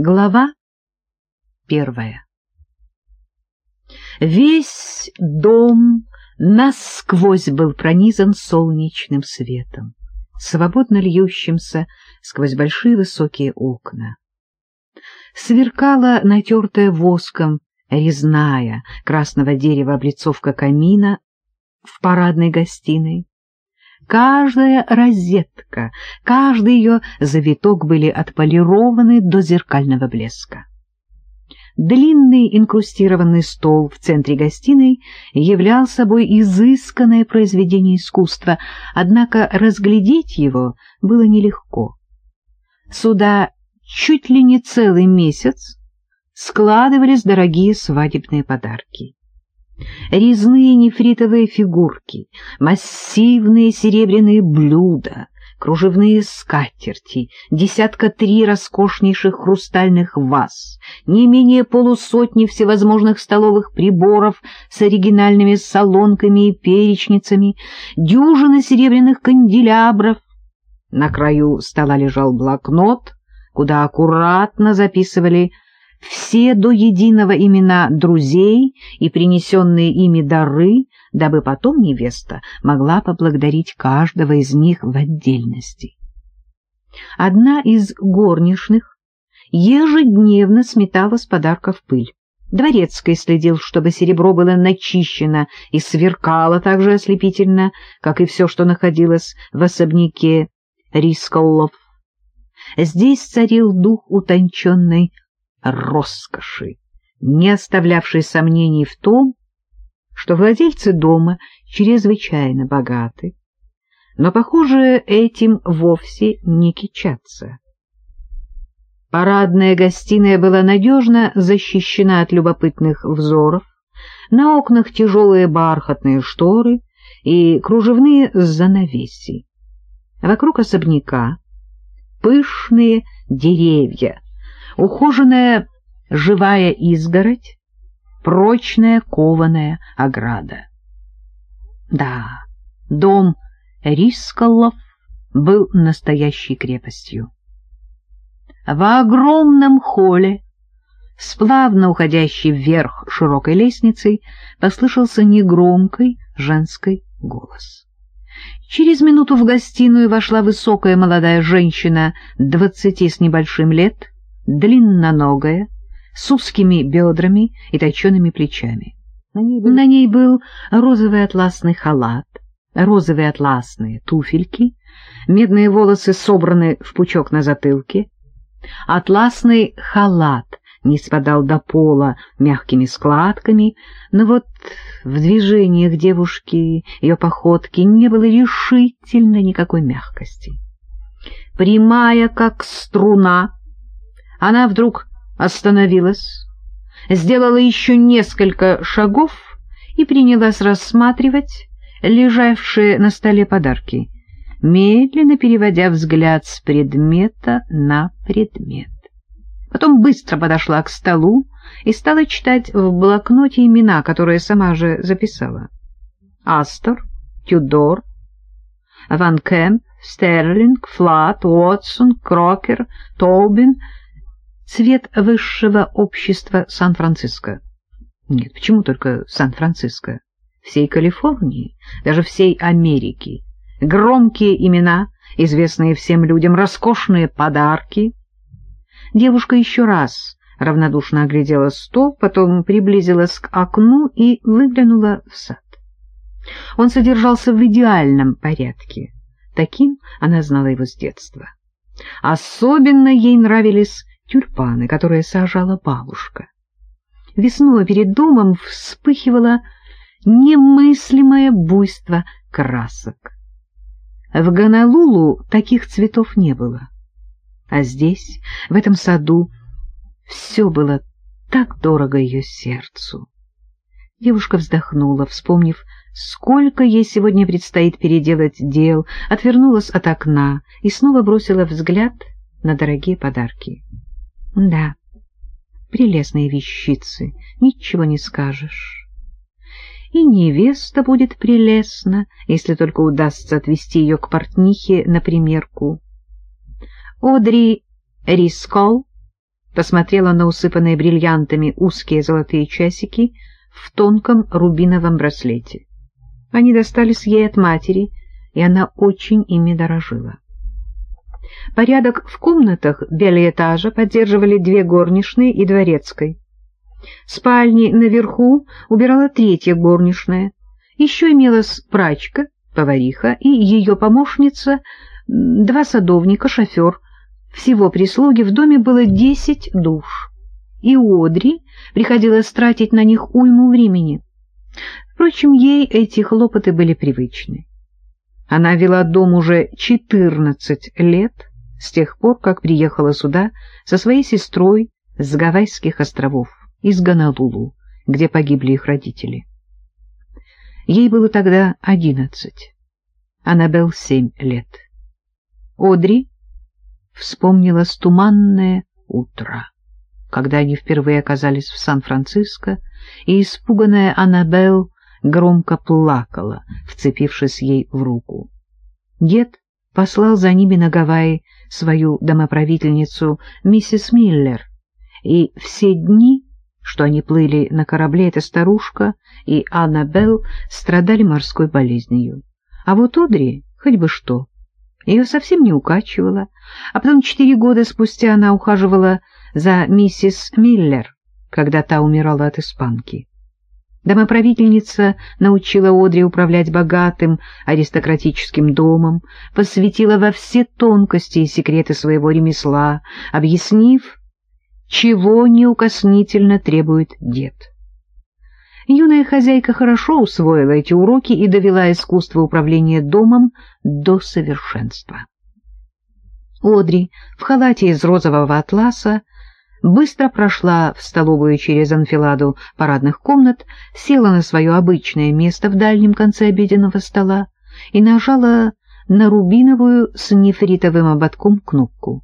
Глава первая Весь дом насквозь был пронизан солнечным светом, свободно льющимся сквозь большие высокие окна. Сверкала натертая воском резная красного дерева облицовка камина в парадной гостиной. Каждая розетка, каждый ее завиток были отполированы до зеркального блеска. Длинный инкрустированный стол в центре гостиной являл собой изысканное произведение искусства, однако разглядеть его было нелегко. Сюда чуть ли не целый месяц складывались дорогие свадебные подарки. Резные нефритовые фигурки, массивные серебряные блюда, кружевные скатерти, десятка три роскошнейших хрустальных ваз, не менее полусотни всевозможных столовых приборов с оригинальными солонками и перечницами, дюжина серебряных канделябров. На краю стола лежал блокнот, куда аккуратно записывали все до единого имена друзей и принесенные ими дары, дабы потом невеста могла поблагодарить каждого из них в отдельности. Одна из горничных ежедневно сметала с подарков пыль. Дворецкий следил, чтобы серебро было начищено и сверкало так же ослепительно, как и все, что находилось в особняке Рисколлов. Здесь царил дух утонченной роскоши, не оставлявшей сомнений в том, что владельцы дома чрезвычайно богаты, но, похоже, этим вовсе не кичатся. Парадная гостиная была надежно защищена от любопытных взоров, на окнах тяжелые бархатные шторы и кружевные занавеси. Вокруг особняка пышные деревья, ухоженная живая изгородь, прочная кованая ограда. Да, дом Рисколов был настоящей крепостью. В огромном холле, с плавно уходящей вверх широкой лестницей, послышался негромкий женский голос. Через минуту в гостиную вошла высокая молодая женщина двадцати с небольшим лет, длинноногая, с узкими бедрами и точеными плечами. На ней, был... На ней был розовый атласный халат, розовые атласные туфельки, медные волосы собраны в пучок на затылке. Атласный халат не спадал до пола мягкими складками, но вот в движениях девушки, ее походки, не было решительно никакой мягкости. Прямая, как струна, она вдруг остановилась, сделала еще несколько шагов и принялась рассматривать лежавшие на столе подарки, медленно переводя взгляд с предмета на предмет. Потом быстро подошла к столу и стала читать в блокноте имена, которые сама же записала. Астор, Тюдор, Ван Кэмп, Стерлинг, Флат, Уотсон, Крокер, Тобин — цвет высшего общества Сан-Франциско. Нет, почему только Сан-Франциско? Всей Калифорнии, даже всей Америки. Громкие имена, известные всем людям, роскошные подарки. Девушка еще раз равнодушно оглядела стол, потом приблизилась к окну и выглянула в сад. Он содержался в идеальном порядке. Таким она знала его с детства. Особенно ей нравились тюльпаны, которые сажала бабушка. Весной перед домом вспыхивало немыслимое буйство красок. В Ганалулу таких цветов не было. А здесь, в этом саду, все было так дорого ее сердцу. Девушка вздохнула, вспомнив, сколько ей сегодня предстоит переделать дел, отвернулась от окна и снова бросила взгляд на дорогие подарки. Да, прелестные вещицы, ничего не скажешь. И невеста будет прелестна, если только удастся отвести ее к портнихе на примерку. Одри Рискол посмотрела на усыпанные бриллиантами узкие золотые часики в тонком рубиновом браслете. Они достались ей от матери, и она очень ими дорожила. Порядок в комнатах этажа поддерживали две горничные и дворецкой. Спальни наверху убирала третья горничная. Еще имелась прачка, повариха и ее помощница, два садовника, шофер. Всего прислуги в доме было десять душ. И Одри приходилось тратить на них уйму времени. Впрочем, ей эти хлопоты были привычны. Она вела дом уже четырнадцать лет, с тех пор, как приехала сюда со своей сестрой с Гавайских островов, из Ганалулу, где погибли их родители. Ей было тогда одиннадцать, Аннабелл семь лет. Одри вспомнила туманное утро, когда они впервые оказались в Сан-Франциско, и испуганная Аннабелл громко плакала, вцепившись ей в руку. Дед послал за ними на Гавайи свою домоправительницу миссис Миллер, и все дни, что они плыли на корабле, эта старушка и Аннабелл страдали морской болезнью. А вот Одри хоть бы что. Ее совсем не укачивало, а потом четыре года спустя она ухаживала за миссис Миллер, когда та умирала от испанки. Домоправительница научила Одри управлять богатым аристократическим домом, посвятила во все тонкости и секреты своего ремесла, объяснив, чего неукоснительно требует дед. Юная хозяйка хорошо усвоила эти уроки и довела искусство управления домом до совершенства. Одри в халате из розового атласа быстро прошла в столовую через анфиладу парадных комнат, села на свое обычное место в дальнем конце обеденного стола и нажала на рубиновую с нефритовым ободком кнопку.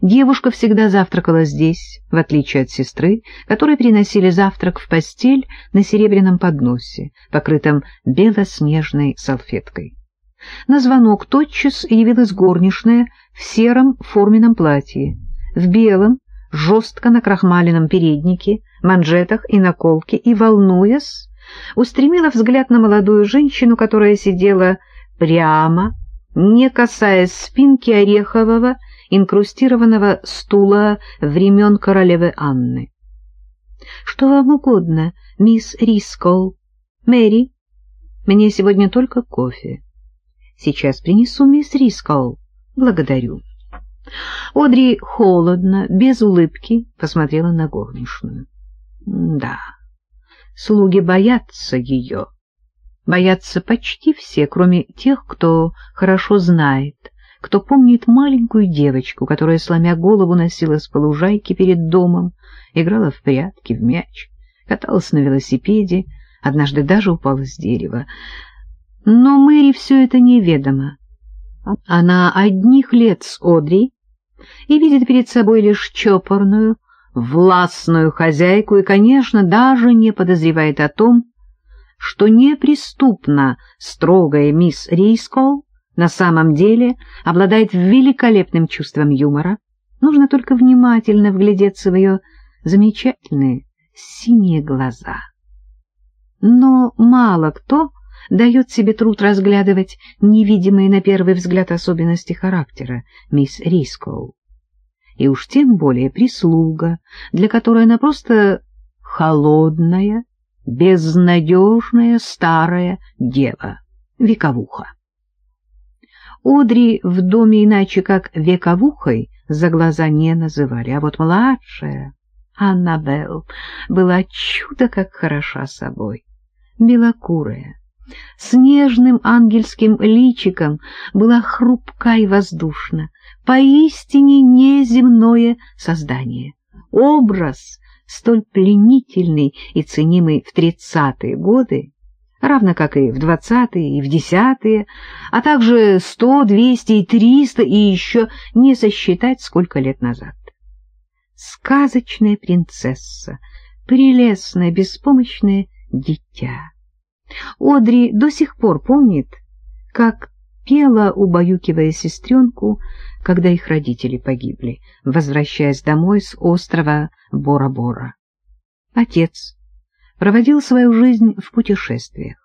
Девушка всегда завтракала здесь, в отличие от сестры, которой приносили завтрак в постель на серебряном подносе, покрытом белоснежной салфеткой. На звонок тотчас явилась горничная в сером форменном платье, в белом, жестко на крахмаленном переднике, манжетах и наколке, и, волнуясь, устремила взгляд на молодую женщину, которая сидела прямо, не касаясь спинки орехового, инкрустированного стула времен королевы Анны. — Что вам угодно, мисс Рискол? Мэри, мне сегодня только кофе. — Сейчас принесу, мисс Рискол. Благодарю. Одри холодно, без улыбки посмотрела на горничную. Да, слуги боятся ее. Боятся почти все, кроме тех, кто хорошо знает, кто помнит маленькую девочку, которая, сломя голову, носилась по лужайке перед домом, играла в прятки, в мяч, каталась на велосипеде, однажды даже упала с дерева. Но Мэри все это неведомо. Она одних лет с Одри и видит перед собой лишь чопорную, властную хозяйку и, конечно, даже не подозревает о том, что неприступно строгая мисс Рейскол на самом деле обладает великолепным чувством юмора. Нужно только внимательно вглядеться в ее замечательные синие глаза. Но мало кто дает себе труд разглядывать невидимые на первый взгляд особенности характера мисс Рискоу. И уж тем более прислуга, для которой она просто холодная, безнадежная старая дева, вековуха. Одри в доме иначе как вековухой за глаза не называли, а вот младшая, Аннабелл, была чудо как хороша собой, белокурая, с нежным ангельским личиком, была хрупка и воздушна, поистине неземное создание. Образ, столь пленительный и ценимый в тридцатые годы, равно как и в двадцатые, и в десятые, а также сто, двести и триста, и еще не сосчитать, сколько лет назад. Сказочная принцесса, прелестное, беспомощное дитя. Одри до сих пор помнит, как пела, убаюкивая сестренку, когда их родители погибли, возвращаясь домой с острова Бора-Бора. Отец проводил свою жизнь в путешествиях.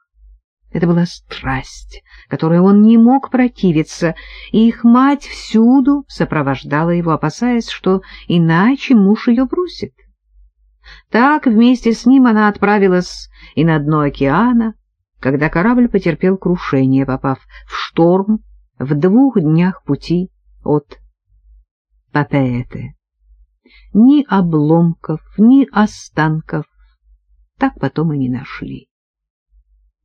Это была страсть, которой он не мог противиться, и их мать всюду сопровождала его, опасаясь, что иначе муж ее бросит. Так вместе с ним она отправилась и на дно океана, когда корабль потерпел крушение, попав в шторм в двух днях пути от Папеэты. Ни обломков, ни останков так потом и не нашли.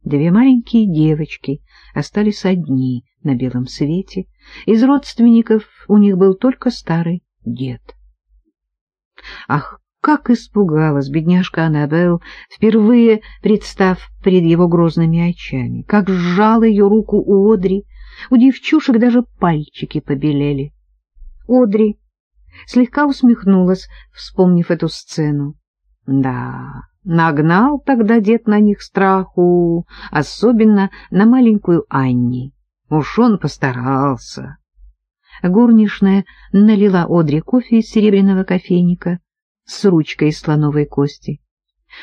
Две маленькие девочки остались одни на белом свете. Из родственников у них был только старый дед. Ах, как испугалась бедняжка Аннабелл, впервые представ перед его грозными очами, как сжал ее руку у Одри, у девчушек даже пальчики побелели. Одри слегка усмехнулась, вспомнив эту сцену. Да, нагнал тогда дед на них страху, особенно на маленькую Анни. Уж он постарался. Горничная налила Одри кофе из серебряного кофейника с ручкой из слоновой кости.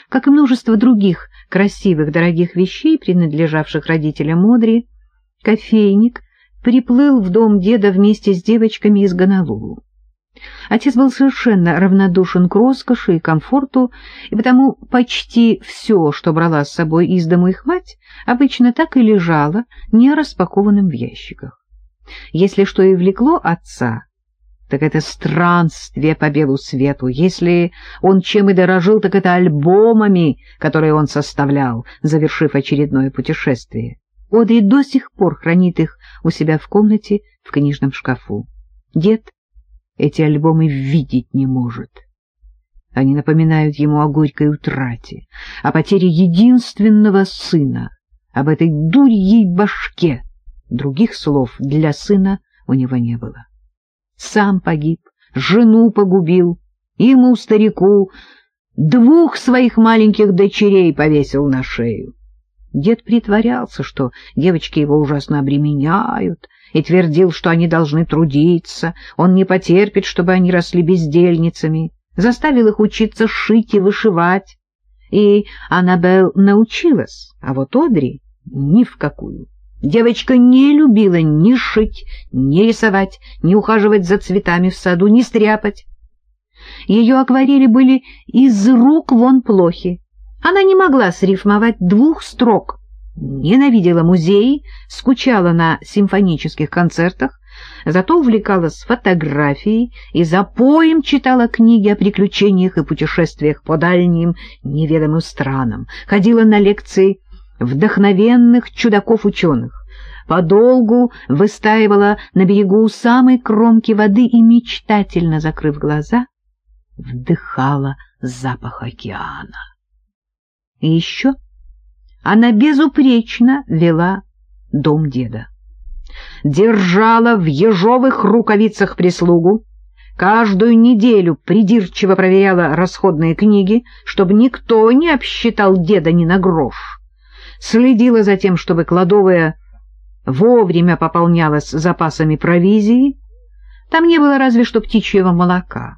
Как и множество других красивых дорогих вещей, принадлежавших родителям Одри, кофейник приплыл в дом деда вместе с девочками из Гонолулу. Отец был совершенно равнодушен к роскоши и комфорту, и потому почти все, что брала с собой из дому их мать, обычно так и лежало, не распакованным в ящиках. Если что и влекло отца, так это странствие по белу свету. Если он чем и дорожил, так это альбомами, которые он составлял, завершив очередное путешествие. Одри до сих пор хранит их у себя в комнате в книжном шкафу. Дед эти альбомы видеть не может. Они напоминают ему о горькой утрате, о потере единственного сына, об этой дурьей башке. Других слов для сына у него не было. Сам погиб, жену погубил, ему, старику, двух своих маленьких дочерей повесил на шею. Дед притворялся, что девочки его ужасно обременяют, и твердил, что они должны трудиться, он не потерпит, чтобы они росли бездельницами, заставил их учиться шить и вышивать. И Аннабелл научилась, а вот Одри ни в какую. Девочка не любила ни шить, ни рисовать, ни ухаживать за цветами в саду, ни стряпать. Ее акварели были из рук вон плохи. Она не могла срифмовать двух строк — ненавидела музеи, скучала на симфонических концертах, зато увлекалась фотографией и за поем читала книги о приключениях и путешествиях по дальним неведомым странам, ходила на лекции вдохновенных чудаков-ученых, подолгу выстаивала на берегу у самой кромки воды и, мечтательно закрыв глаза, вдыхала запах океана. И еще она безупречно вела дом деда. Держала в ежовых рукавицах прислугу, каждую неделю придирчиво проверяла расходные книги, чтобы никто не обсчитал деда ни на грош. Следила за тем, чтобы кладовая вовремя пополнялась запасами провизии, там не было разве что птичьего молока.